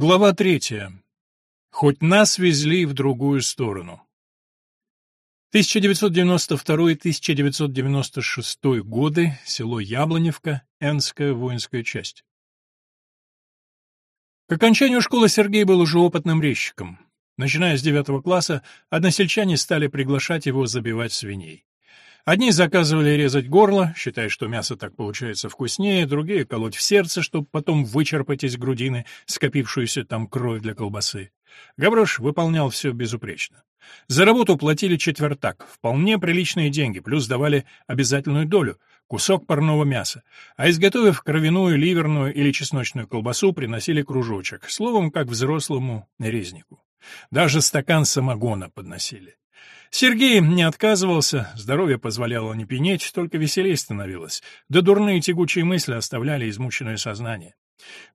Глава третья. Хоть нас везли в другую сторону. 1992-1996 годы, село Яблоневка, Энская воинская часть. К окончанию школы Сергей был уже опытным резчиком. Начиная с девятого класса, односельчане стали приглашать его забивать свиней. Одни заказывали резать горло, считая, что мясо так получается вкуснее, другие — колоть в сердце, чтобы потом вычерпать из грудины скопившуюся там кровь для колбасы. Гаврош выполнял все безупречно. За работу платили четвертак, вполне приличные деньги, плюс давали обязательную долю — кусок парного мяса, а изготовив кровяную, ливерную или чесночную колбасу, приносили кружочек, словом, как взрослому резнику. Даже стакан самогона подносили. Сергей не отказывался, здоровье позволяло не пенеть, только веселее становилось, да дурные тягучие мысли оставляли измученное сознание.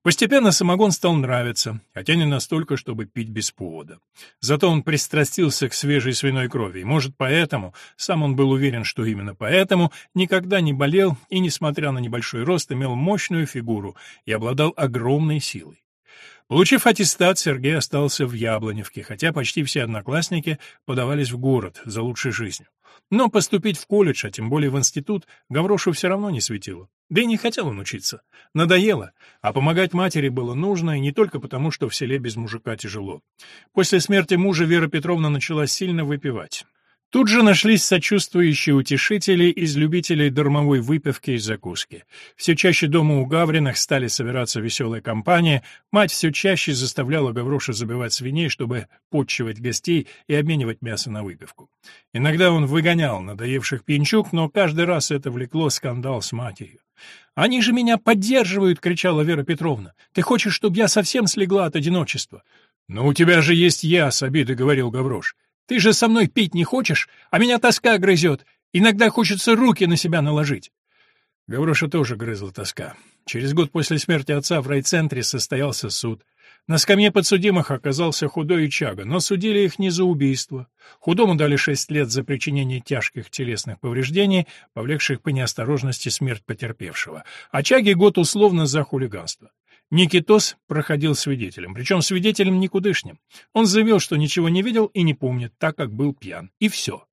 Постепенно самогон стал нравиться, хотя не настолько, чтобы пить без повода. Зато он пристрастился к свежей свиной крови, и, может, поэтому, сам он был уверен, что именно поэтому, никогда не болел и, несмотря на небольшой рост, имел мощную фигуру и обладал огромной силой. Получив аттестат, Сергей остался в Яблоневке, хотя почти все одноклассники подавались в город за лучшей жизнью. Но поступить в колледж, а тем более в институт, Гаврошу все равно не светило. Да и не хотел он учиться. Надоело. А помогать матери было нужно, и не только потому, что в селе без мужика тяжело. После смерти мужа Вера Петровна начала сильно выпивать. Тут же нашлись сочувствующие утешители из любителей дармовой выпивки и закуски. Все чаще дома у Гавриных стали собираться веселые компании, мать все чаще заставляла Гавроша забивать свиней, чтобы подчивать гостей и обменивать мясо на выпивку. Иногда он выгонял надоевших пьянчук, но каждый раз это влекло скандал с матерью. «Они же меня поддерживают!» — кричала Вера Петровна. «Ты хочешь, чтобы я совсем слегла от одиночества?» «Но у тебя же есть я!» — с обидой говорил Гаврош. Ты же со мной пить не хочешь, а меня тоска грызет. Иногда хочется руки на себя наложить. Гавроша тоже грызла тоска. Через год после смерти отца в райцентре состоялся суд. На скамье подсудимых оказался худой чага, но судили их не за убийство. Худому дали шесть лет за причинение тяжких телесных повреждений, повлекших по неосторожности смерть потерпевшего, а чаге год условно за хулиганство. Никитос проходил свидетелем, причем свидетелем никудышним. Он заявил, что ничего не видел и не помнит, так как был пьян. И все.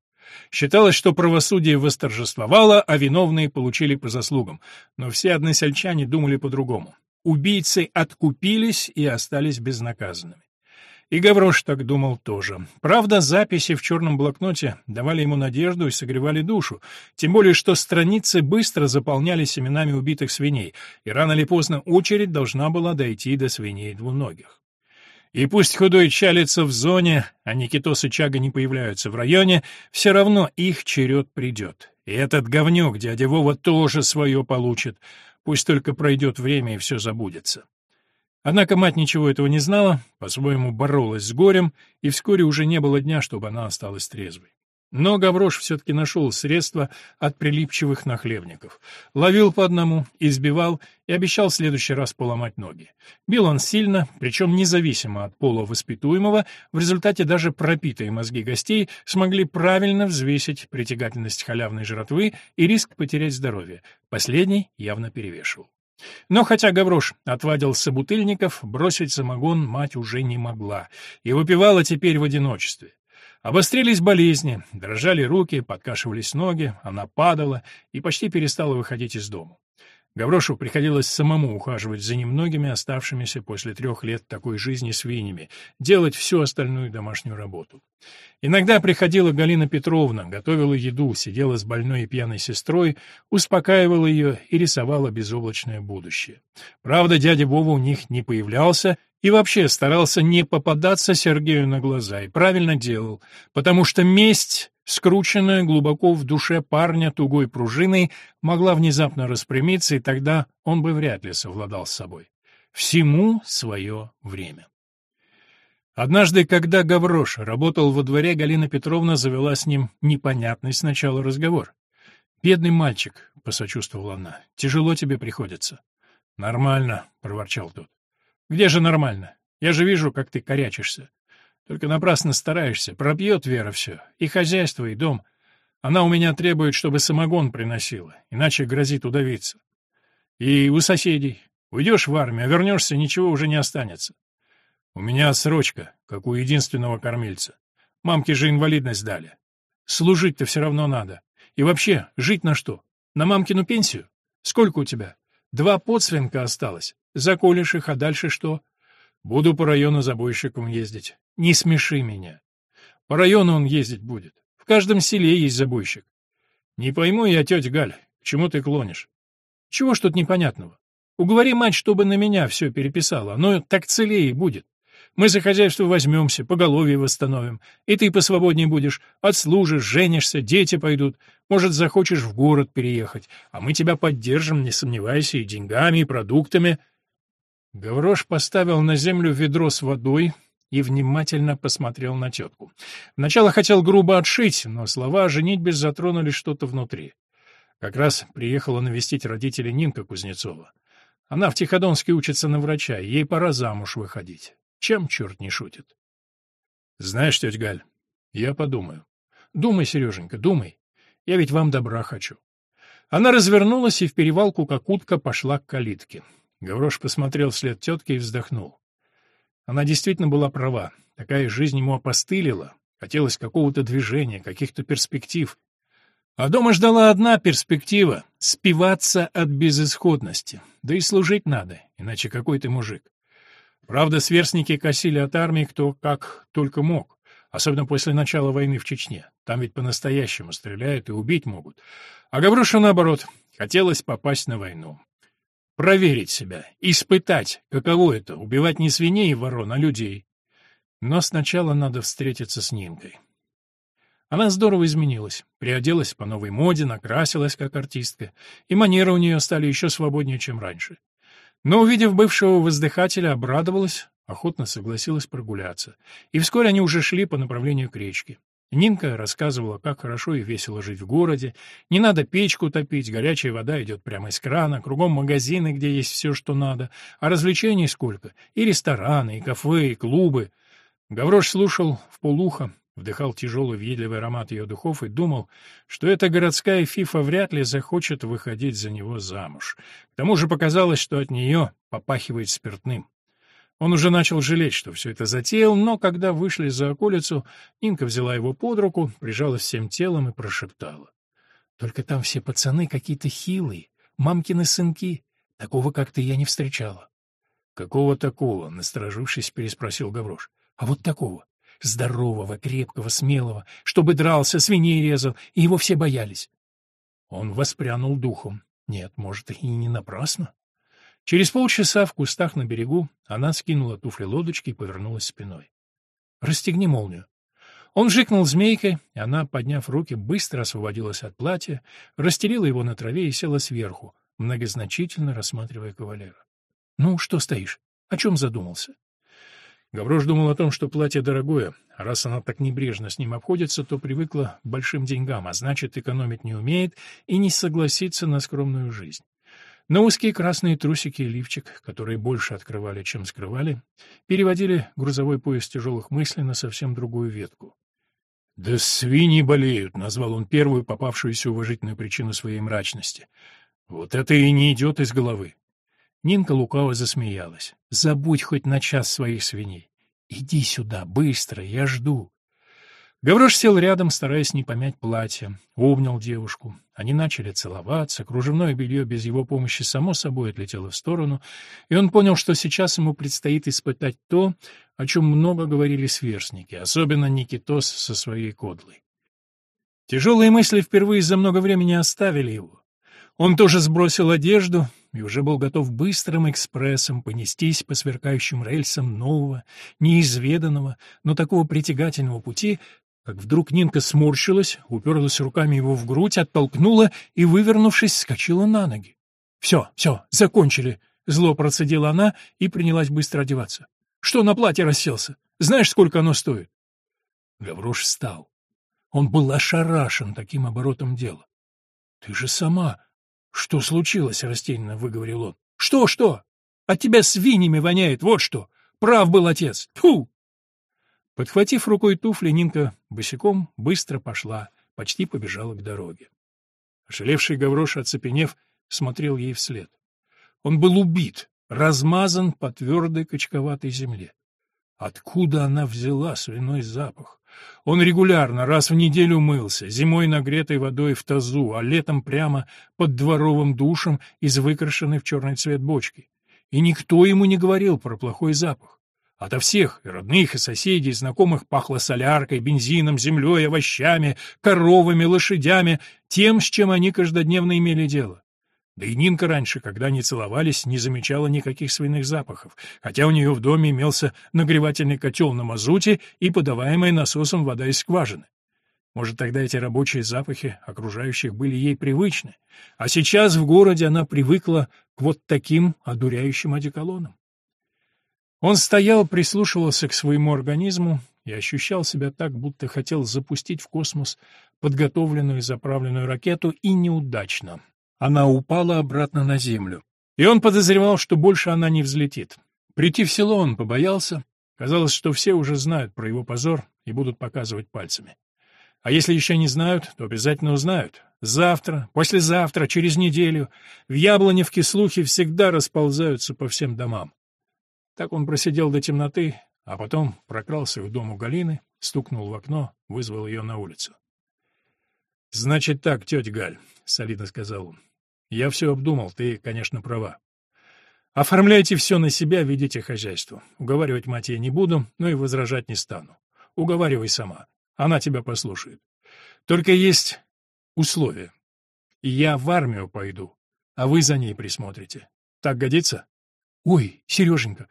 Считалось, что правосудие восторжествовало, а виновные получили по заслугам. Но все односельчане думали по-другому. Убийцы откупились и остались безнаказанными. И Гаврош так думал тоже. Правда, записи в черном блокноте давали ему надежду и согревали душу, тем более что страницы быстро заполнялись именами убитых свиней, и рано или поздно очередь должна была дойти до свиней двуногих. И пусть худой чалится в зоне, а Никитос и Чага не появляются в районе, все равно их черед придет. И этот говнюк, дядя Вова, тоже свое получит. Пусть только пройдет время и все забудется. Однако мать ничего этого не знала, по-своему боролась с горем, и вскоре уже не было дня, чтобы она осталась трезвой. Но Гаврош все-таки нашел средства от прилипчивых нахлебников. Ловил по одному, избивал и обещал в следующий раз поломать ноги. Бил он сильно, причем независимо от пола воспитуемого, в результате даже пропитые мозги гостей смогли правильно взвесить притягательность халявной жратвы и риск потерять здоровье. Последний явно перевешивал. Но хотя Гаврош отвадил собутыльников, бросить самогон мать уже не могла и выпивала теперь в одиночестве. Обострились болезни, дрожали руки, подкашивались ноги, она падала и почти перестала выходить из дома. Гаврошу приходилось самому ухаживать за немногими оставшимися после трех лет такой жизни свиньями, делать всю остальную домашнюю работу. Иногда приходила Галина Петровна, готовила еду, сидела с больной и пьяной сестрой, успокаивала ее и рисовала безоблачное будущее. Правда, дядя Вова у них не появлялся и вообще старался не попадаться Сергею на глаза, и правильно делал, потому что месть скрученная глубоко в душе парня тугой пружиной, могла внезапно распрямиться, и тогда он бы вряд ли совладал с собой. Всему свое время. Однажды, когда Гаврош работал во дворе, Галина Петровна завела с ним непонятный сначала разговор. «Бедный мальчик», — посочувствовала она, — «тяжело тебе приходится». «Нормально», — проворчал тот. «Где же нормально? Я же вижу, как ты корячишься. Только напрасно стараешься. Пропьет Вера все. И хозяйство, и дом. Она у меня требует, чтобы самогон приносила, иначе грозит удавиться. И у соседей. Уйдешь в армию, а вернешься, ничего уже не останется. У меня срочка, как у единственного кормильца. Мамке же инвалидность дали. Служить-то все равно надо. И вообще, жить на что? На мамкину пенсию? Сколько у тебя? Два подсвинка осталось. Заколешь их, а дальше что? Буду по району забойщиком ездить. Не смеши меня. По району он ездить будет. В каждом селе есть забойщик. Не пойму я, тетя Галь, к чему ты клонишь? Чего ж тут непонятного? Уговори мать, чтобы на меня все переписала, но так целее будет. Мы за хозяйство возьмемся, поголовье восстановим, и ты посвободнее будешь, отслужишь, женишься, дети пойдут, может, захочешь в город переехать, а мы тебя поддержим, не сомневайся, и деньгами, и продуктами». Гаврош поставил на землю ведро с водой и внимательно посмотрел на тетку. Вначале хотел грубо отшить, но слова о женитьбе затронули что-то внутри. Как раз приехала навестить родителей Нинка Кузнецова. Она в Тиходонске учится на врача, ей пора замуж выходить. Чем черт не шутит? Знаешь, тетя Галь, я подумаю. Думай, Сереженька, думай. Я ведь вам добра хочу. Она развернулась и в перевалку, как утка, пошла к калитке. Гаврош посмотрел вслед тетке и вздохнул. Она действительно была права. Такая жизнь ему опостылила. Хотелось какого-то движения, каких-то перспектив. А дома ждала одна перспектива — спиваться от безысходности. Да и служить надо, иначе какой ты мужик. Правда, сверстники косили от армии кто как только мог, особенно после начала войны в Чечне. Там ведь по-настоящему стреляют и убить могут. А Гаврошу, наоборот, хотелось попасть на войну. Проверить себя, испытать, каково это — убивать не свиней и ворон, а людей. Но сначала надо встретиться с Нинкой. Она здорово изменилась, приоделась по новой моде, накрасилась как артистка, и манеры у нее стали еще свободнее, чем раньше. Но, увидев бывшего воздыхателя, обрадовалась, охотно согласилась прогуляться. И вскоре они уже шли по направлению к речке. Нинка рассказывала, как хорошо и весело жить в городе. Не надо печку топить, горячая вода идет прямо из крана, кругом магазины, где есть все, что надо, а развлечений сколько. И рестораны, и кафе, и клубы. Гаврош слушал в полухо, вдыхал тяжелый въедливый аромат ее духов и думал, что эта городская фифа вряд ли захочет выходить за него замуж. К тому же показалось, что от нее попахивает спиртным. Он уже начал жалеть, что все это затеял, но когда вышли за околицу, Инка взяла его под руку, прижала всем телом и прошептала. «Только там все пацаны какие-то хилые, мамкины сынки. Такого как-то я не встречала». «Какого такого?» — насторожившись, переспросил Гаврош. «А вот такого здорового, крепкого, смелого, чтобы дрался, свиней резал, и его все боялись. Он воспрянул духом. Нет, может, и не напрасно. Через полчаса в кустах на берегу она скинула туфли лодочки и повернулась спиной. «Расстегни молнию». Он жикнул змейкой, и она, подняв руки, быстро освободилась от платья, расстелила его на траве и села сверху, многозначительно рассматривая кавалера. «Ну, что стоишь? О чем задумался?» Гаврош думал о том, что платье дорогое, раз она так небрежно с ним обходится, то привыкла к большим деньгам, а значит, экономить не умеет и не согласится на скромную жизнь. Но узкие красные трусики и лифчик, которые больше открывали, чем скрывали, переводили грузовой поезд тяжелых мыслей на совсем другую ветку. «Да свиньи болеют», — назвал он первую попавшуюся уважительную причину своей мрачности. «Вот это и не идет из головы. Нинка лукаво засмеялась. «Забудь хоть на час своих свиней. Иди сюда, быстро, я жду». Гаврош сел рядом, стараясь не помять платье, обнял девушку. Они начали целоваться, кружевное белье без его помощи само собой отлетело в сторону, и он понял, что сейчас ему предстоит испытать то, о чем много говорили сверстники, особенно Никитос со своей кодлой. Тяжелые мысли впервые за много времени оставили его. Он тоже сбросил одежду и уже был готов быстрым экспрессом понестись по сверкающим рельсам нового, неизведанного, но такого притягательного пути, как вдруг Нинка сморщилась, уперлась руками его в грудь, оттолкнула и, вывернувшись, скочила на ноги. «Все, все, закончили!» — зло процедила она и принялась быстро одеваться. «Что на платье расселся? Знаешь, сколько оно стоит?» Гаврош встал. Он был ошарашен таким оборотом дела. «Ты же сама «Что случилось?» — растерянно выговорил он. «Что, что? От тебя свиньями воняет, вот что! Прав был отец! Фу!» Подхватив рукой туфли, Нинка босиком быстро пошла, почти побежала к дороге. Ошалевший Гаврош, оцепенев, смотрел ей вслед. Он был убит, размазан по твердой качковатой земле. Откуда она взяла свиной запах? Он регулярно, раз в неделю мылся, зимой нагретой водой в тазу, а летом прямо под дворовым душем из выкрашенной в черный цвет бочки. И никто ему не говорил про плохой запах. Ото всех, и родных, и соседей, и знакомых, пахло соляркой, бензином, землей, овощами, коровами, лошадями, тем, с чем они каждодневно имели дело. Да и Нинка раньше, когда они целовались, не замечала никаких свиных запахов, хотя у нее в доме имелся нагревательный котел на мазуте и подаваемая насосом вода из скважины. Может, тогда эти рабочие запахи окружающих были ей привычны, а сейчас в городе она привыкла к вот таким одуряющим одеколонам. Он стоял, прислушивался к своему организму и ощущал себя так, будто хотел запустить в космос подготовленную и заправленную ракету, и неудачно. Она упала обратно на землю. И он подозревал, что больше она не взлетит. Прийти в село он побоялся. Казалось, что все уже знают про его позор и будут показывать пальцами. А если еще не знают, то обязательно узнают. Завтра, послезавтра, через неделю в Яблоневке слухи всегда расползаются по всем домам. Так он просидел до темноты, а потом прокрался к дому Галины, стукнул в окно, вызвал ее на улицу. — Значит так, тетя Галь, — солидно сказал он. — Я все обдумал, ты, конечно, права. Оформляйте все на себя, ведите хозяйство. Уговаривать мать я не буду, но и возражать не стану. Уговаривай сама. Она тебя послушает. Только есть условия. Я в армию пойду, а вы за ней присмотрите. Так годится? — Ой, Сереженька,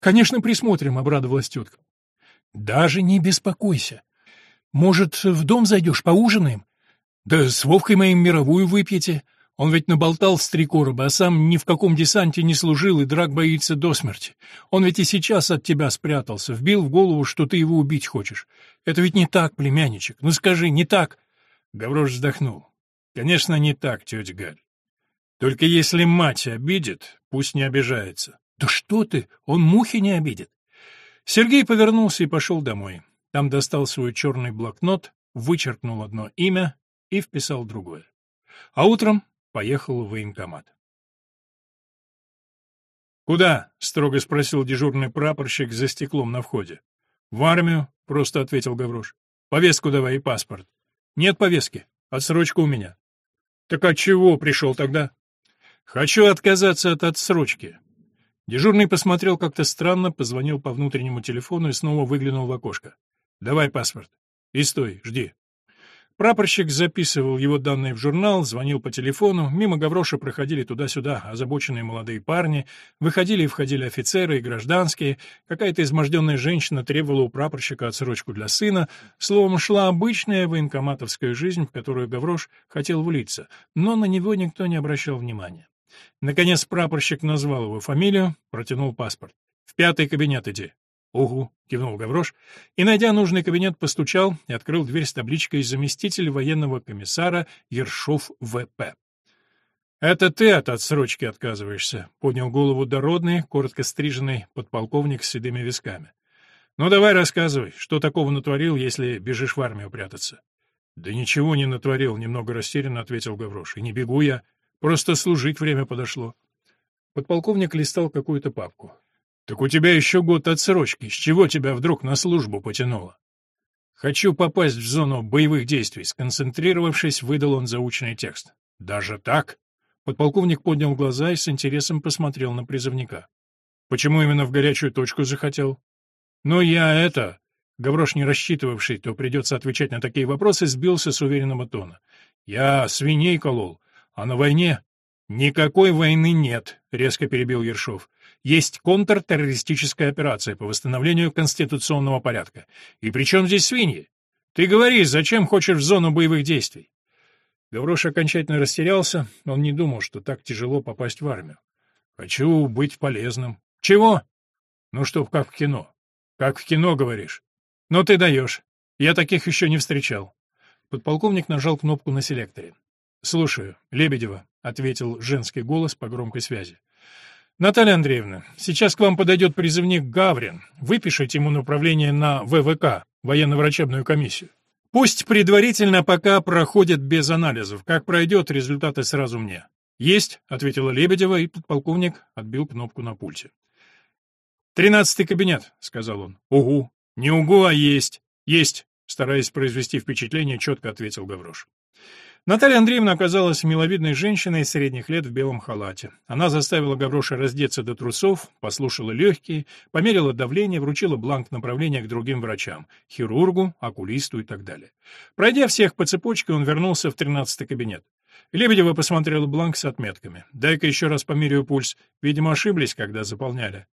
конечно, присмотрим, — обрадовалась тетка. — Даже не беспокойся. Может, в дом зайдешь, поужинаем? Да с Вовкой моим мировую выпьете. Он ведь наболтал с три короба, а сам ни в каком десанте не служил и драк боится до смерти. Он ведь и сейчас от тебя спрятался, вбил в голову, что ты его убить хочешь. Это ведь не так, племянничек. Ну скажи, не так? Гаврош вздохнул. Конечно, не так, тетя Галь. Только если мать обидит, пусть не обижается. Да что ты, он мухи не обидит. Сергей повернулся и пошел домой. Там достал свой черный блокнот, вычеркнул одно имя и вписал другое. А утром поехал в военкомат. «Куда?» — строго спросил дежурный прапорщик за стеклом на входе. «В армию», — просто ответил Гаврош. «Повестку давай и паспорт». «Нет повестки. Отсрочка у меня». «Так от чего пришел тогда?» «Хочу отказаться от отсрочки». Дежурный посмотрел как-то странно, позвонил по внутреннему телефону и снова выглянул в окошко. «Давай паспорт. И стой, жди». Прапорщик записывал его данные в журнал, звонил по телефону, мимо Гавроша проходили туда-сюда озабоченные молодые парни, выходили и входили офицеры и гражданские, какая-то изможденная женщина требовала у прапорщика отсрочку для сына, словом, шла обычная военкоматовская жизнь, в которую Гаврош хотел влиться, но на него никто не обращал внимания. Наконец прапорщик назвал его фамилию, протянул паспорт. «В пятый кабинет иди». «Угу», — кивнул Гаврош, и, найдя нужный кабинет, постучал и открыл дверь с табличкой «Заместитель военного комиссара Ершов В.П». «Это ты от отсрочки отказываешься», — поднял голову дородный, коротко стриженный подполковник с седыми висками. «Ну давай рассказывай, что такого натворил, если бежишь в армию прятаться?» «Да ничего не натворил», — немного растерянно ответил Гаврош. «И не бегу я. Просто служить время подошло. Подполковник листал какую-то папку. «Так у тебя еще год отсрочки. С чего тебя вдруг на службу потянуло?» «Хочу попасть в зону боевых действий», — сконцентрировавшись, выдал он заученный текст. «Даже так?» Подполковник поднял глаза и с интересом посмотрел на призывника. «Почему именно в горячую точку захотел?» «Ну, я это...» Гаврош, не рассчитывавший, то придется отвечать на такие вопросы, сбился с уверенного тона. «Я свиней колол. А на войне? Никакой войны нет, резко перебил Ершов. Есть контртеррористическая операция по восстановлению конституционного порядка. И при чем здесь свиньи? Ты говори, зачем хочешь в зону боевых действий? Гаврош окончательно растерялся, он не думал, что так тяжело попасть в армию. Хочу быть полезным. Чего? Ну что, как в кино. Как в кино, говоришь. Но ты даешь. Я таких еще не встречал. Подполковник нажал кнопку на селекторе. «Слушаю, Лебедева», — ответил женский голос по громкой связи. «Наталья Андреевна, сейчас к вам подойдет призывник Гаврин. Выпишите ему направление на ВВК, военно-врачебную комиссию. Пусть предварительно пока проходит без анализов. Как пройдет, результаты сразу мне». «Есть», — ответила Лебедева, и подполковник отбил кнопку на пульте. «Тринадцатый кабинет», — сказал он. «Угу». «Не угу, а есть». «Есть», — стараясь произвести впечатление, четко ответил Гаврош. Наталья Андреевна оказалась миловидной женщиной средних лет в белом халате. Она заставила Гавроша раздеться до трусов, послушала легкие, померила давление, вручила бланк направления к другим врачам — хирургу, окулисту и так далее. Пройдя всех по цепочке, он вернулся в тринадцатый кабинет. Лебедева посмотрела бланк с отметками. «Дай-ка еще раз померяю пульс. Видимо, ошиблись, когда заполняли».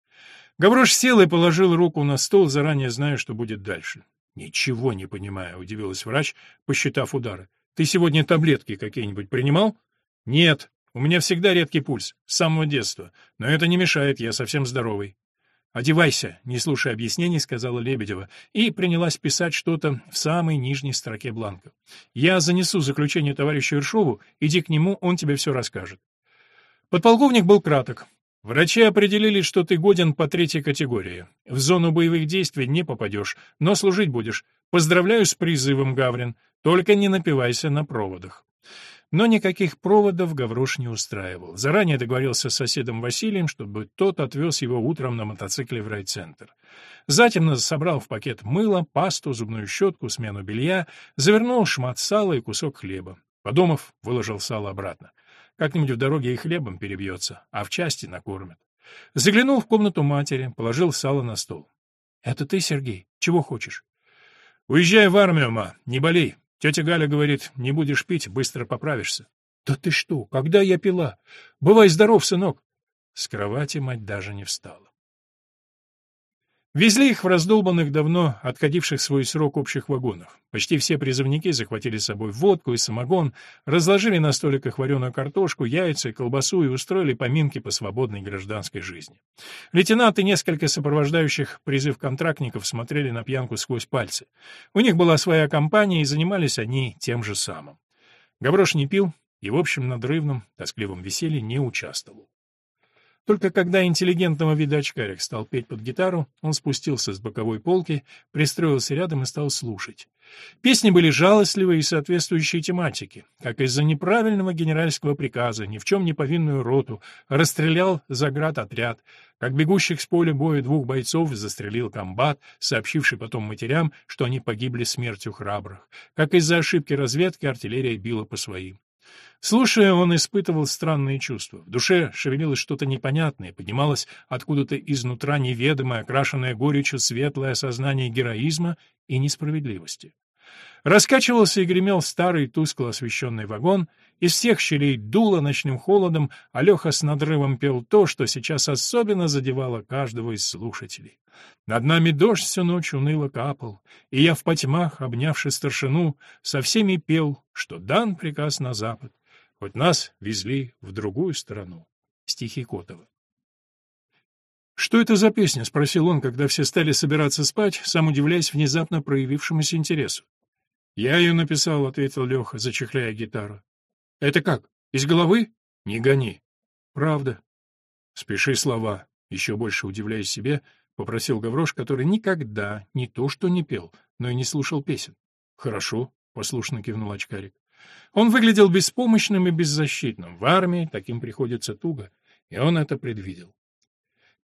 Гаврош сел и положил руку на стол, заранее зная, что будет дальше. «Ничего не понимаю», — удивилась врач, посчитав удары. Ты сегодня таблетки какие-нибудь принимал? Нет, у меня всегда редкий пульс, с самого детства. Но это не мешает, я совсем здоровый. «Одевайся», — не слушая объяснений, сказала Лебедева, и принялась писать что-то в самой нижней строке бланка. «Я занесу заключение товарищу Ершову, иди к нему, он тебе все расскажет». Подполковник был краток. Врачи определили, что ты годен по третьей категории. В зону боевых действий не попадешь, но служить будешь. Поздравляю с призывом, Гаврин. Только не напивайся на проводах. Но никаких проводов Гаврош не устраивал. Заранее договорился с соседом Василием, чтобы тот отвез его утром на мотоцикле в райцентр. Затем собрал в пакет мыло, пасту, зубную щетку, смену белья, завернул шмат сала и кусок хлеба. Подумав, выложил сало обратно. Как-нибудь в дороге и хлебом перебьется, а в части накормят. Заглянул в комнату матери, положил сало на стол. — Это ты, Сергей? Чего хочешь? — Уезжай в армию, ма, не болей. Тетя Галя говорит, не будешь пить, быстро поправишься. Да ты что, когда я пила? Бывай здоров, сынок. С кровати мать даже не встала. Везли их в раздолбанных, давно отходивших свой срок общих вагонах. Почти все призывники захватили с собой водку и самогон, разложили на столиках вареную картошку, яйца и колбасу и устроили поминки по свободной гражданской жизни. Лейтенант и несколько сопровождающих призыв контрактников смотрели на пьянку сквозь пальцы. У них была своя компания, и занимались они тем же самым. Гаврош не пил и в общем надрывном, тоскливом веселье не участвовал. Только когда интеллигентного вида очкарик стал петь под гитару, он спустился с боковой полки, пристроился рядом и стал слушать. Песни были жалостливые и соответствующие тематике, как из-за неправильного генеральского приказа ни в чем не повинную роту расстрелял заград отряд, как бегущих с поля боя двух бойцов застрелил комбат, сообщивший потом матерям, что они погибли смертью храбрых, как из-за ошибки разведки артиллерия била по своим. Слушая, он испытывал странные чувства. В душе шевелилось что-то непонятное, поднималось откуда-то изнутра неведомое, окрашенное горечью светлое осознание героизма и несправедливости. Раскачивался и гремел старый тускло освещенный вагон, из всех щелей дуло ночным холодом, а Леха с надрывом пел то, что сейчас особенно задевало каждого из слушателей. Над нами дождь всю ночь уныло капал, и я в потьмах, обнявши старшину, со всеми пел, что дан приказ на запад, хоть нас везли в другую сторону. Стихи Котова. «Что это за песня?» — спросил он, когда все стали собираться спать, сам удивляясь внезапно проявившемуся интересу. «Я ее написал», — ответил Леха, зачехляя гитару. «Это как? Из головы? Не гони». «Правда». «Спеши слова», — еще больше удивляясь себе, попросил Гаврош, который никогда не то что не пел, но и не слушал песен. «Хорошо», — послушно кивнул очкарик. Он выглядел беспомощным и беззащитным. В армии таким приходится туго, и он это предвидел.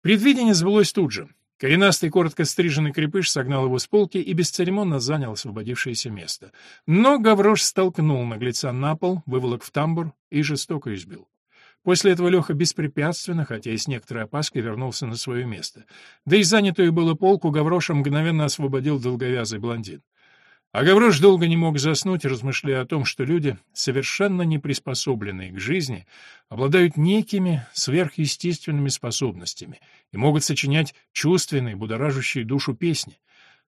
Предвидение сбылось тут же. Коренастый, коротко стриженный крепыш согнал его с полки и бесцеремонно занял освободившееся место. Но Гаврош столкнул наглеца на пол, выволок в тамбур и жестоко избил. После этого Леха беспрепятственно, хотя и с некоторой опаской, вернулся на свое место. Да и занятую было полку Гавроша мгновенно освободил долговязый блондин. А Гаврош долго не мог заснуть, размышляя о том, что люди, совершенно не приспособленные к жизни, обладают некими сверхъестественными способностями и могут сочинять чувственные, будоражащие душу песни,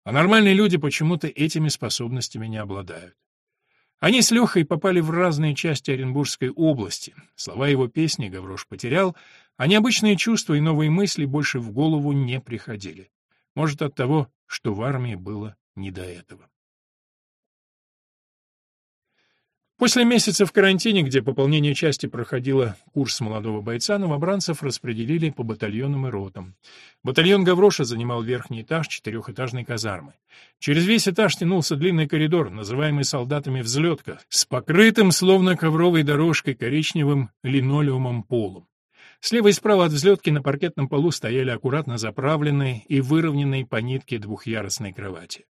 а нормальные люди почему-то этими способностями не обладают. Они с Лехой попали в разные части Оренбургской области. Слова его песни Гаврош потерял, а необычные чувства и новые мысли больше в голову не приходили. Может, от того, что в армии было не до этого. После месяца в карантине, где пополнение части проходило курс молодого бойца, новобранцев распределили по батальонам и ротам. Батальон Гавроша занимал верхний этаж четырехэтажной казармы. Через весь этаж тянулся длинный коридор, называемый солдатами «взлетка», с покрытым, словно ковровой дорожкой, коричневым линолеумом полом. Слева и справа от взлетки на паркетном полу стояли аккуратно заправленные и выровненные по нитке двухъярусной кровати.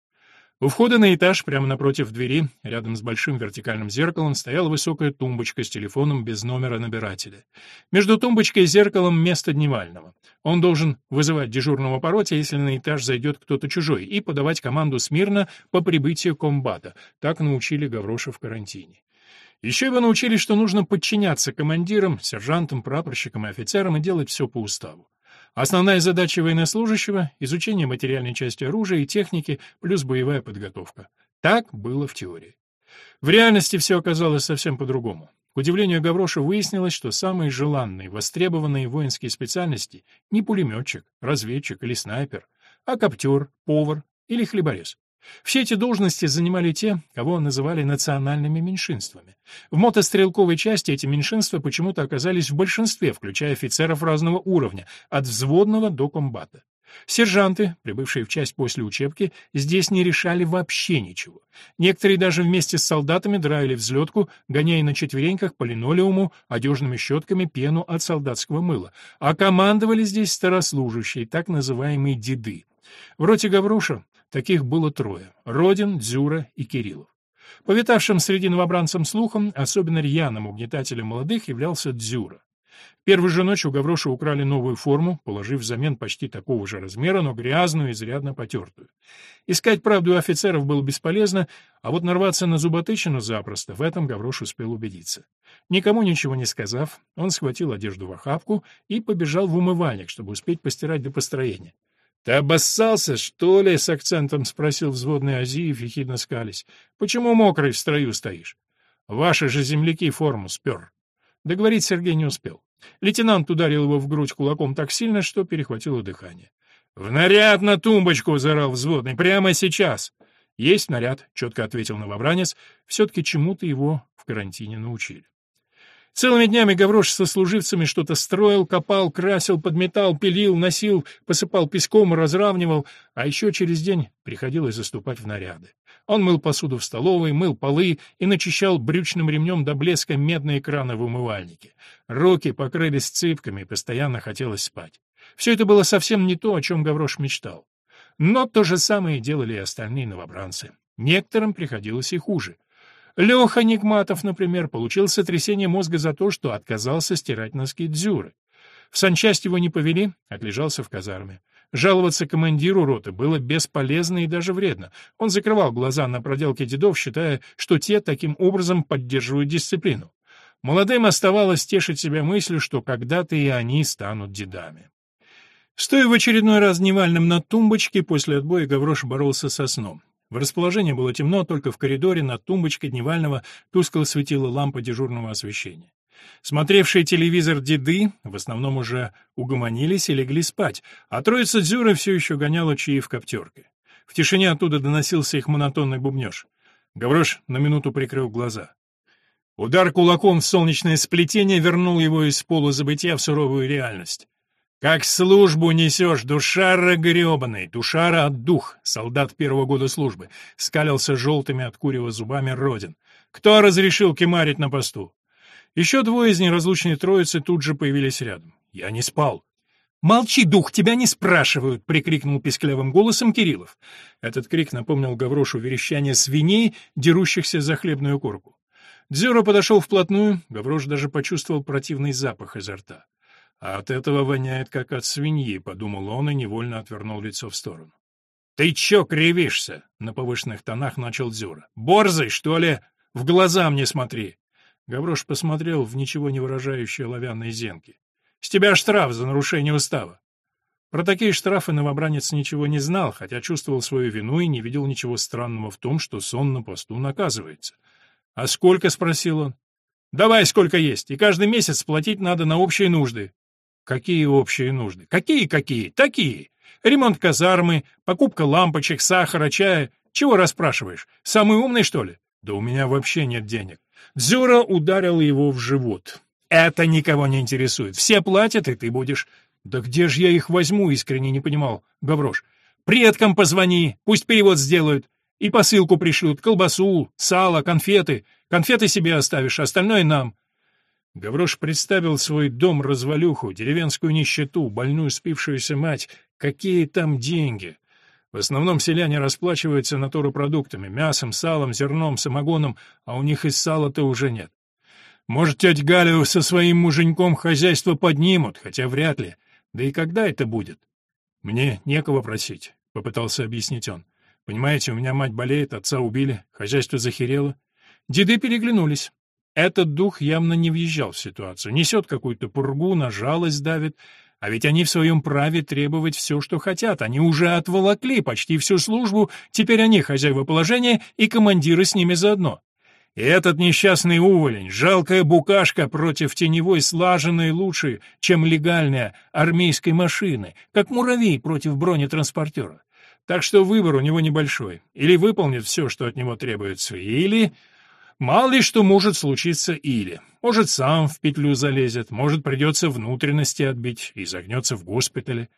У входа на этаж, прямо напротив двери, рядом с большим вертикальным зеркалом, стояла высокая тумбочка с телефоном без номера набирателя. Между тумбочкой и зеркалом место дневального. Он должен вызывать дежурного по роте, если на этаж зайдет кто-то чужой, и подавать команду смирно по прибытию комбата. Так научили Гавроша в карантине. Еще его научили, что нужно подчиняться командирам, сержантам, прапорщикам и офицерам и делать все по уставу. Основная задача военнослужащего — изучение материальной части оружия и техники плюс боевая подготовка. Так было в теории. В реальности все оказалось совсем по-другому. К удивлению Гавроша выяснилось, что самые желанные, востребованные воинские специальности не пулеметчик, разведчик или снайпер, а коптер, повар или хлеборез. Все эти должности занимали те, кого называли национальными меньшинствами. В мотострелковой части эти меньшинства почему-то оказались в большинстве, включая офицеров разного уровня, от взводного до комбата. Сержанты, прибывшие в часть после учебки, здесь не решали вообще ничего. Некоторые даже вместе с солдатами драили взлетку, гоняя на четвереньках по линолеуму одежными щетками пену от солдатского мыла, а командовали здесь старослужащие, так называемые деды. В роте Гавруша Таких было трое — Родин, Дзюра и Кириллов. Повитавшим среди новобранцам слухом, особенно рьяным угнетателем молодых, являлся Дзюра. Первую же ночь у Гавроша украли новую форму, положив взамен почти такого же размера, но грязную и изрядно потертую. Искать правду у офицеров было бесполезно, а вот нарваться на зуботычину запросто, в этом Гаврош успел убедиться. Никому ничего не сказав, он схватил одежду в охапку и побежал в умывальник, чтобы успеть постирать до построения. «Ты обоссался, что ли?» — с акцентом спросил взводный Азиев, ехидно скались. «Почему мокрый в строю стоишь? Ваши же земляки форму спер». Договорить Сергей не успел. Лейтенант ударил его в грудь кулаком так сильно, что перехватило дыхание. «В наряд на тумбочку!» — заорал взводный. «Прямо сейчас!» «Есть наряд», — четко ответил новобранец. «Все-таки чему-то его в карантине научили». Целыми днями Гаврош со служивцами что-то строил, копал, красил, подметал, пилил, носил, посыпал песком разравнивал, а еще через день приходилось заступать в наряды. Он мыл посуду в столовой, мыл полы и начищал брючным ремнем до блеска медные краны в умывальнике. Руки покрылись цыпками, постоянно хотелось спать. Все это было совсем не то, о чем Гаврош мечтал. Но то же самое делали и остальные новобранцы. Некоторым приходилось и хуже. Леха Нигматов, например, получил сотрясение мозга за то, что отказался стирать носки Дзюры. В санчасть его не повели, отлежался в казарме. Жаловаться командиру роты было бесполезно и даже вредно. Он закрывал глаза на проделки дедов, считая, что те таким образом поддерживают дисциплину. Молодым оставалось тешить себя мыслью, что когда-то и они станут дедами. Стоя в очередной раз дневальным на тумбочке, после отбоя Гаврош боролся со сном. В расположении было темно, только в коридоре над тумбочкой дневального тускло светила лампа дежурного освещения. Смотревшие телевизор деды в основном уже угомонились и легли спать, а троица Дзюры все еще гоняла чаи в коптерке. В тишине оттуда доносился их монотонный бубнеж. Гаврош на минуту прикрыл глаза. Удар кулаком в солнечное сплетение вернул его из полузабытия в суровую реальность. «Как службу несешь, душара гребаный, душара от дух!» Солдат первого года службы скалился желтыми от курева зубами Родин. «Кто разрешил кемарить на посту?» Еще двое из неразлучной троицы тут же появились рядом. «Я не спал». «Молчи, дух, тебя не спрашивают!» — прикрикнул писклявым голосом Кириллов. Этот крик напомнил Гаврошу верещание свиней, дерущихся за хлебную корку. Дзюра подошел вплотную, Гаврош даже почувствовал противный запах изо рта. А от этого воняет, как от свиньи, — подумал он и невольно отвернул лицо в сторону. — Ты чё кривишься? — на повышенных тонах начал Дзюра. — Борзый, что ли? В глаза мне смотри. Гаврош посмотрел в ничего не выражающие оловянные зенки. — С тебя штраф за нарушение устава. Про такие штрафы новобранец ничего не знал, хотя чувствовал свою вину и не видел ничего странного в том, что сон на посту наказывается. «А сколько?» — спросил он. «Давай, сколько есть, и каждый месяц платить надо на общие нужды. Какие общие нужды? Какие-какие? Такие. Ремонт казармы, покупка лампочек, сахара, чая. Чего расспрашиваешь? Самый умный, что ли? Да у меня вообще нет денег. Дзюра ударил его в живот. Это никого не интересует. Все платят, и ты будешь. Да где же я их возьму, искренне не понимал Гаврош. Предкам позвони, пусть перевод сделают. И посылку пришлют, колбасу, сало, конфеты. Конфеты себе оставишь, остальное нам. Гаврош представил свой дом-развалюху, деревенскую нищету, больную спившуюся мать. Какие там деньги? В основном селяне расплачиваются натуропродуктами, мясом, салом, зерном, самогоном, а у них и сала-то уже нет. Может, тетя Галя со своим муженьком хозяйство поднимут, хотя вряд ли. Да и когда это будет? Мне некого просить, — попытался объяснить он. Понимаете, у меня мать болеет, отца убили, хозяйство захерело. Деды переглянулись. Этот дух явно не въезжал в ситуацию, несет какую-то пургу, на жалость давит. А ведь они в своем праве требовать все, что хотят. Они уже отволокли почти всю службу, теперь они хозяева положения и командиры с ними заодно. И этот несчастный уволень, жалкая букашка против теневой слаженной лучше, чем легальная армейской машины, как муравей против бронетранспортера. Так что выбор у него небольшой. Или выполнит все, что от него требуется, или... Мало ли что может случиться или. Может, сам в петлю залезет, может, придется внутренности отбить и загнется в госпитале.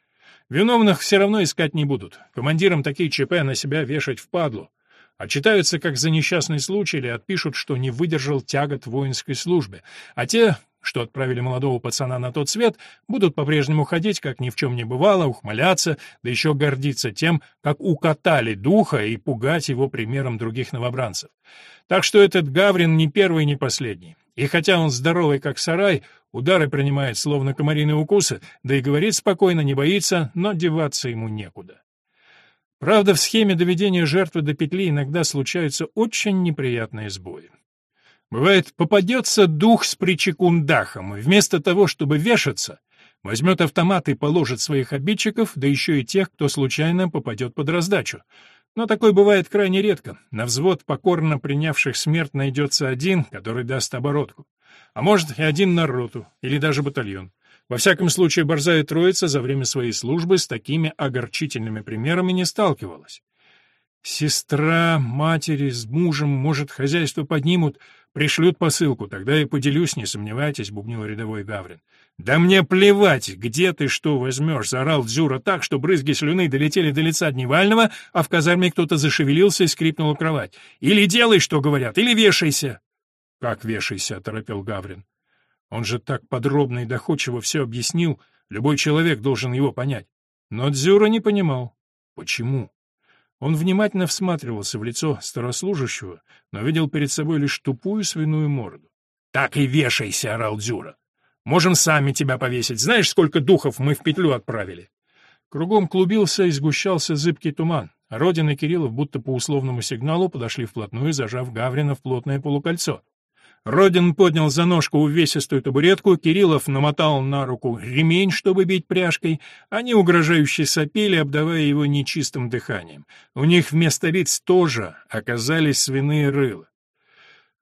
Виновных все равно искать не будут. Командирам такие ЧП на себя вешать впадлу. Отчитаются как за несчастный случай или отпишут, что не выдержал тягот воинской службе. А те, что отправили молодого пацана на тот свет, будут по-прежнему ходить, как ни в чем не бывало, ухмыляться, да еще гордиться тем, как укатали духа и пугать его примером других новобранцев. Так что этот Гаврин не первый, не последний. И хотя он здоровый, как сарай, удары принимает словно комариные укусы, да и говорит спокойно, не боится, но деваться ему некуда. Правда, в схеме доведения жертвы до петли иногда случаются очень неприятные сбои. Бывает, попадется дух с причекундахом, и вместо того, чтобы вешаться, возьмет автомат и положит своих обидчиков, да еще и тех, кто случайно попадет под раздачу. Но такое бывает крайне редко. На взвод покорно принявших смерть найдется один, который даст оборотку. А может, и один на роту, или даже батальон. Во всяком случае, Борзая Троица за время своей службы с такими огорчительными примерами не сталкивалась. Сестра, матери с мужем, может, хозяйство поднимут, пришлют посылку, тогда и поделюсь, не сомневайтесь, — бубнил рядовой Гаврин. — Да мне плевать, где ты что возьмешь, — заорал Дзюра так, что брызги слюны долетели до лица Дневального, а в казарме кто-то зашевелился и скрипнула кровать. — Или делай, что говорят, или вешайся. — Как вешайся, — торопил Гаврин. Он же так подробно и доходчиво все объяснил, любой человек должен его понять. Но Дзюра не понимал. Почему? Он внимательно всматривался в лицо старослужащего, но видел перед собой лишь тупую свиную морду. «Так и вешайся!» — орал Дзюра. «Можем сами тебя повесить. Знаешь, сколько духов мы в петлю отправили?» Кругом клубился и сгущался зыбкий туман. Родин и Кириллов будто по условному сигналу подошли вплотную, зажав Гаврина в плотное полукольцо. Родин поднял за ножку увесистую табуретку, Кириллов намотал на руку ремень, чтобы бить пряжкой. Они угрожающе сопели, обдавая его нечистым дыханием. У них вместо лиц тоже оказались свиные рыла.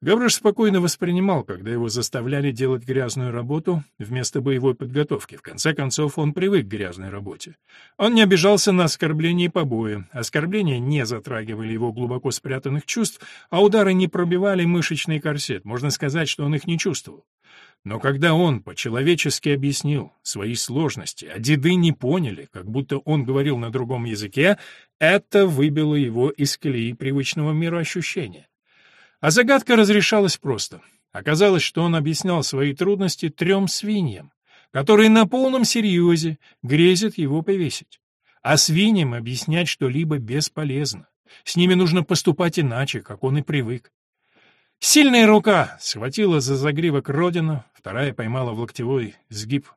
Гаврош спокойно воспринимал, когда его заставляли делать грязную работу вместо боевой подготовки. В конце концов, он привык к грязной работе. Он не обижался на оскорбления и побои. Оскорбления не затрагивали его глубоко спрятанных чувств, а удары не пробивали мышечный корсет. Можно сказать, что он их не чувствовал. Но когда он по-человечески объяснил свои сложности, а деды не поняли, как будто он говорил на другом языке, это выбило его из колеи привычного мироощущения. А загадка разрешалась просто. Оказалось, что он объяснял свои трудности трем свиньям, которые на полном серьезе грезят его повесить. А свиньям объяснять что-либо бесполезно. С ними нужно поступать иначе, как он и привык. Сильная рука схватила за загривок Родину, вторая поймала в локтевой сгиб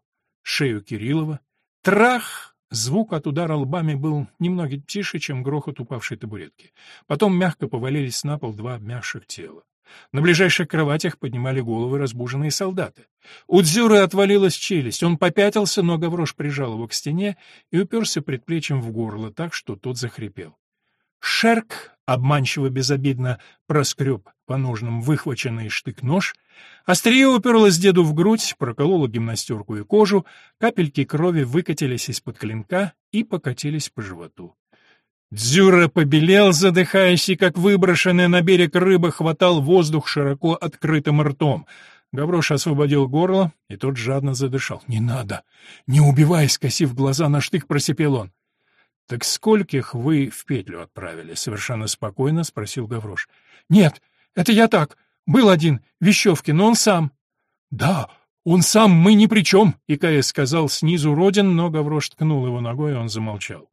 шею Кириллова. Трах! Звук от удара лбами был немного тише, чем грохот упавшей табуретки. Потом мягко повалились на пол два обмякших тела. На ближайших кроватях поднимали головы разбуженные солдаты. У Дзюры отвалилась челюсть. Он попятился, но Гаврош прижал его к стене и уперся предплечьем в горло так, что тот захрипел. Шерк обманчиво безобидно проскреб по ножным выхваченный штык-нож, острие уперлось деду в грудь, прокололо гимнастерку и кожу, капельки крови выкатились из-под клинка и покатились по животу. Дзюра побелел, задыхаясь, и, как выброшенная на берег рыба, хватал воздух широко открытым ртом. Гаврош освободил горло, и тот жадно задышал. «Не надо! Не убивай!» — скосив глаза на штык, просипел он. «Так скольких вы в петлю отправили?» — совершенно спокойно спросил Гаврош. «Нет, это я так. Был один, Вещевкин, но он сам». «Да, он сам, мы ни при чем!» — икая сказал снизу Родин, но Гаврош ткнул его ногой, и он замолчал.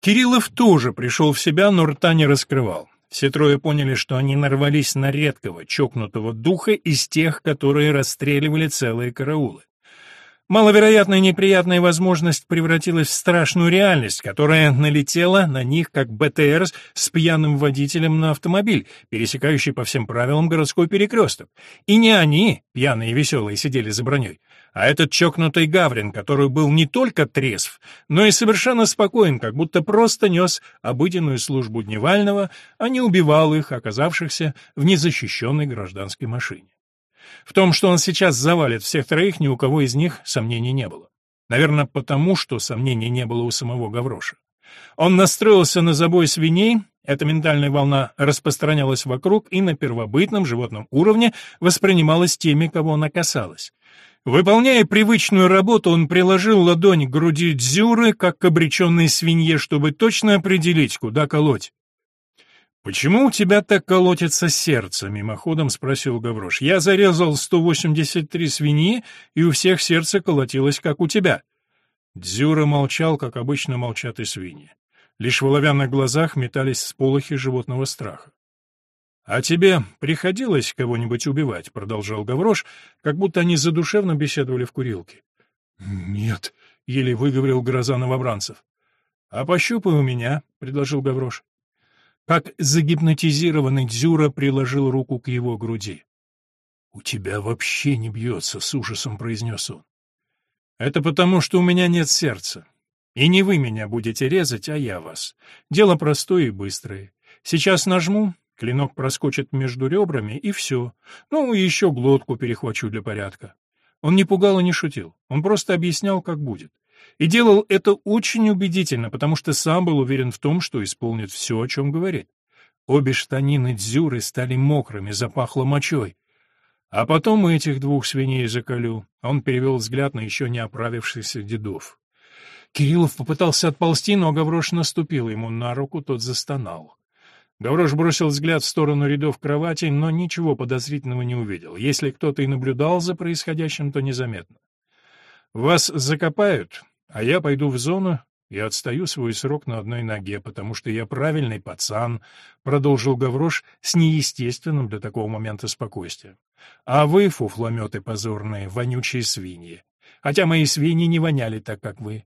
Кириллов тоже пришел в себя, но рта не раскрывал. Все трое поняли, что они нарвались на редкого, чокнутого духа из тех, которые расстреливали целые караулы. Маловероятная неприятная возможность превратилась в страшную реальность, которая налетела на них как БТР с пьяным водителем на автомобиль, пересекающий по всем правилам городской перекресток. И не они, пьяные и веселые, сидели за броней, а этот чокнутый Гаврин, который был не только трезв, но и совершенно спокоен, как будто просто нес обыденную службу дневального, а не убивал их, оказавшихся в незащищенной гражданской машине. В том, что он сейчас завалит всех троих, ни у кого из них сомнений не было. Наверное, потому, что сомнений не было у самого Гавроша. Он настроился на забой свиней, эта ментальная волна распространялась вокруг и на первобытном животном уровне воспринималась теми, кого она касалась. Выполняя привычную работу, он приложил ладонь к груди Дзюры, как к обреченной свинье, чтобы точно определить, куда колоть. «Почему у тебя так колотится сердце?» — мимоходом спросил Гаврош. «Я зарезал 183 свиньи, и у всех сердце колотилось, как у тебя». Дзюра молчал, как обычно молчат и свиньи. Лишь в оловянных глазах метались сполохи животного страха. «А тебе приходилось кого-нибудь убивать?» — продолжал Гаврош, как будто они задушевно беседовали в курилке. «Нет», — еле выговорил гроза новобранцев. «А пощупай у меня», — предложил Гаврош. Как загипнотизированный Дзюра приложил руку к его груди. «У тебя вообще не бьется», — с ужасом произнес он. «Это потому, что у меня нет сердца. И не вы меня будете резать, а я вас. Дело простое и быстрое. Сейчас нажму, клинок проскочит между ребрами, и все. Ну, и еще глотку перехвачу для порядка». Он не пугал и не шутил. Он просто объяснял, как будет. И делал это очень убедительно, потому что сам был уверен в том, что исполнит все, о чем говорит. Обе штанины Дзюры стали мокрыми, запахло мочой. А потом этих двух свиней заколю. Он перевел взгляд на еще не оправившихся дедов. Кириллов попытался отползти, но Гаврош наступил ему на руку, тот застонал. Гаврош бросил взгляд в сторону рядов кроватей, но ничего подозрительного не увидел. Если кто-то и наблюдал за происходящим, то незаметно. «Вас закопают, а я пойду в зону и отстаю свой срок на одной ноге, потому что я правильный пацан, — продолжил Гаврош с неестественным для такого момента спокойствием. А вы, фуфлометы позорные, вонючие свиньи. Хотя мои свиньи не воняли так, как вы.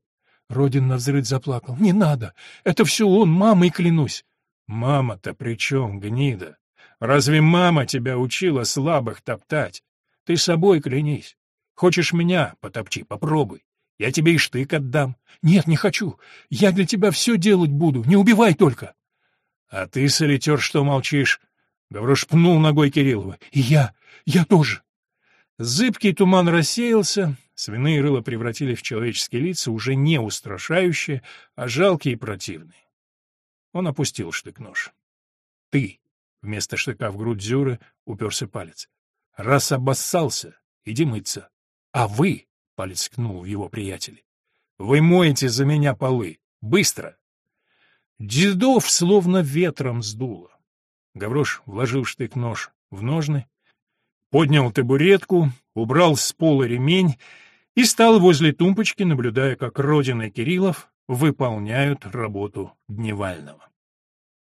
Родин навзрыд заплакал. «Не надо! Это все он, мамой клянусь!» «Мама-то при чем, гнида? Разве мама тебя учила слабых топтать? Ты собой клянись. Хочешь меня? Потопчи, попробуй. Я тебе и штык отдам. Нет, не хочу. Я для тебя все делать буду. Не убивай только. А ты, солитер, что молчишь? Гаврош пнул ногой Кириллова. И я. Я тоже. Зыбкий туман рассеялся, свиные рыла превратили в человеческие лица, уже не устрашающие, а жалкие и противные. Он опустил штык-нож. «Ты!» — вместо штыка в грудь Зюры уперся палец. «Раз обоссался, иди мыться. А вы!» — палец в его приятеля. «Вы моете за меня полы! Быстро!» Дедов словно ветром сдуло. Гаврош вложил штык-нож в ножны, поднял табуретку, убрал с пола ремень и стал возле тумбочки, наблюдая, как Родина Кириллов выполняют работу Дневального.